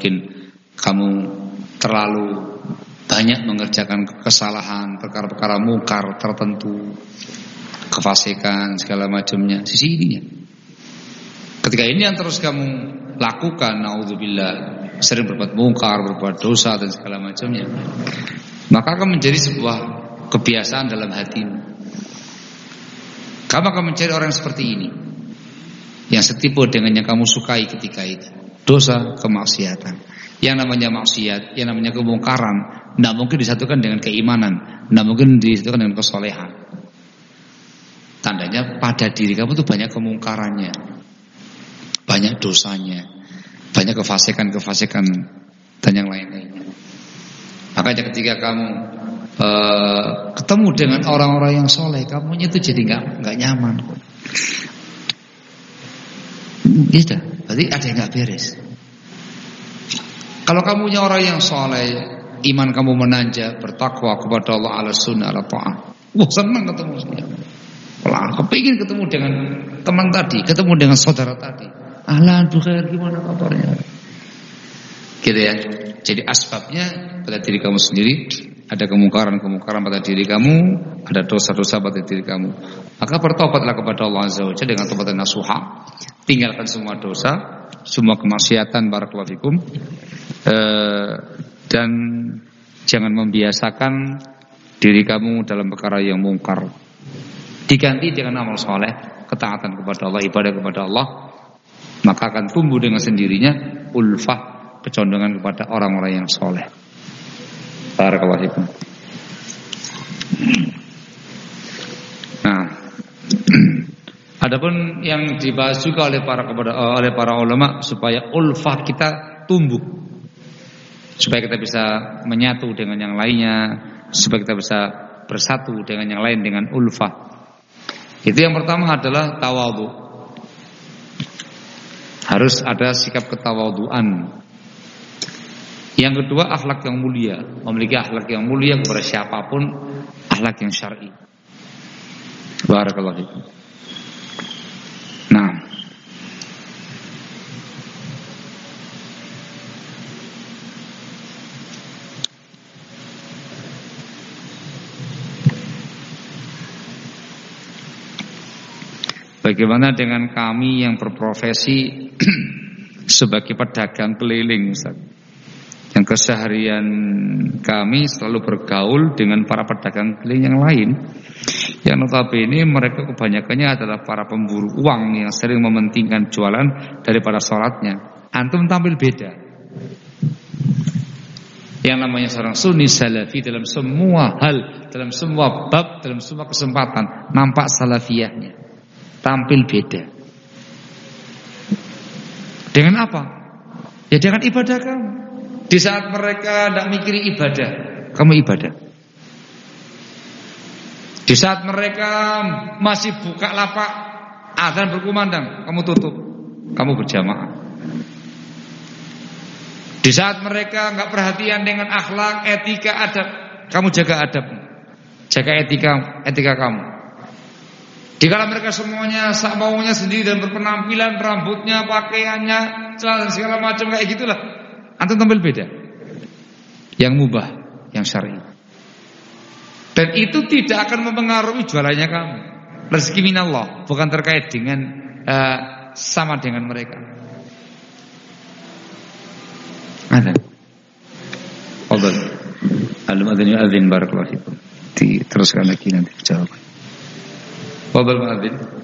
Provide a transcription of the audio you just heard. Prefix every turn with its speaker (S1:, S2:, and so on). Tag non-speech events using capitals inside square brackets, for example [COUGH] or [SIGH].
S1: mungkin kamu terlalu banyak mengerjakan kesalahan, perkara-perkara mungkar tertentu, kefasikan segala macamnya. Sisi ininya. Ketika ini yang terus kamu lakukan, naudzubillah, sering berbuat mungkar, berbuat dosa dan segala macamnya, maka akan menjadi sebuah kebiasaan dalam hatimu. Kamu akan mencari orang seperti ini yang setipu dengan yang kamu sukai ketika itu. Dosa, kemaksiatan. Yang namanya maksiat, yang namanya kemungkaran, tidak mungkin disatukan dengan keimanan, tidak mungkin disatukan dengan kesolehan. Tandanya pada diri kamu tuh banyak kemungkarannya, banyak dosanya, banyak kefasikan-kefasikan dan yang lain-lainnya. Makanya ketika kamu uh, ketemu dengan orang-orang yang soleh, kamu itu jadi nggak nggak nyaman. Gitu, berarti ada yang nggak beres. Kalau kamu punya orang yang soleh, iman kamu menanjak, bertakwa kepada Allah ala sunnah ala ta'ah. Wah senang ketemu saya. Wah kepingin ketemu dengan teman tadi, ketemu dengan saudara tadi. Ahlan, Bukhair, gimana kabarnya? Gitu ya. Jadi asbabnya pada diri kamu sendiri ada kemungkaran-kemungkaran pada diri kamu, ada dosa-dosa pada diri kamu. Maka bertobatlah kepada Allah Azza wa Jalla dengan tobat nasuha. Tinggalkan semua dosa, semua kemaksiatan barakallahu fikum. E, dan jangan membiasakan diri kamu dalam perkara yang mungkar. Diganti dengan amal soleh, ketaatan kepada Allah, ibadah kepada Allah, maka akan tumbuh dengan sendirinya ulfah kecondongan kepada orang-orang yang soleh. Barakallahu fikum. Adapun yang dibahas juga oleh para uh, oleh para ulama supaya ulfah kita tumbuh, supaya kita bisa menyatu dengan yang lainnya, supaya kita bisa bersatu dengan yang lain dengan ulfah. Itu yang pertama adalah tawadu. Harus ada sikap ketawaduan yang kedua akhlak yang mulia, memiliki akhlak yang mulia kepada siapa pun, akhlak yang syar'i. Barakallahu fikum. Bagaimana dengan kami yang berprofesi [CLEARS THROAT] sebagai pedagang keliling Ustaz? yang keseharian kami selalu bergaul dengan para pedagang keliling yang lain. Yang notabene mereka kebanyakannya adalah para pemburu uang yang sering mementingkan jualan daripada sholatnya. Antum tampil beda. Yang namanya seorang sunni salafi dalam semua hal dalam semua bab dalam semua kesempatan nampak salafiyahnya tampil beda dengan apa ya dengan ibadah kamu di saat mereka tidak mikiri ibadah, kamu ibadah. Di saat mereka masih buka lapak, azan berkumandang, kamu tutup, kamu berjamaah. Di saat mereka nggak perhatian dengan akhlak, etika, adab, kamu jaga adab, jaga etika, etika kamu. Dikala mereka semuanya sak maunya sendiri dan berpenampilan, rambutnya, pakaiannya, celana segala macam kayak gitulah. Antum tampil beda. Yang mubah, yang syar'i. Dan itu tidak akan mempengaruhi jualannya kamu. Rezeki minallah, bukan terkait dengan uh, sama dengan mereka. Ada. Al-muadzin yu'adzin barakallahu fikum. Diteruskan lagi nanti jawaban. Muadzin.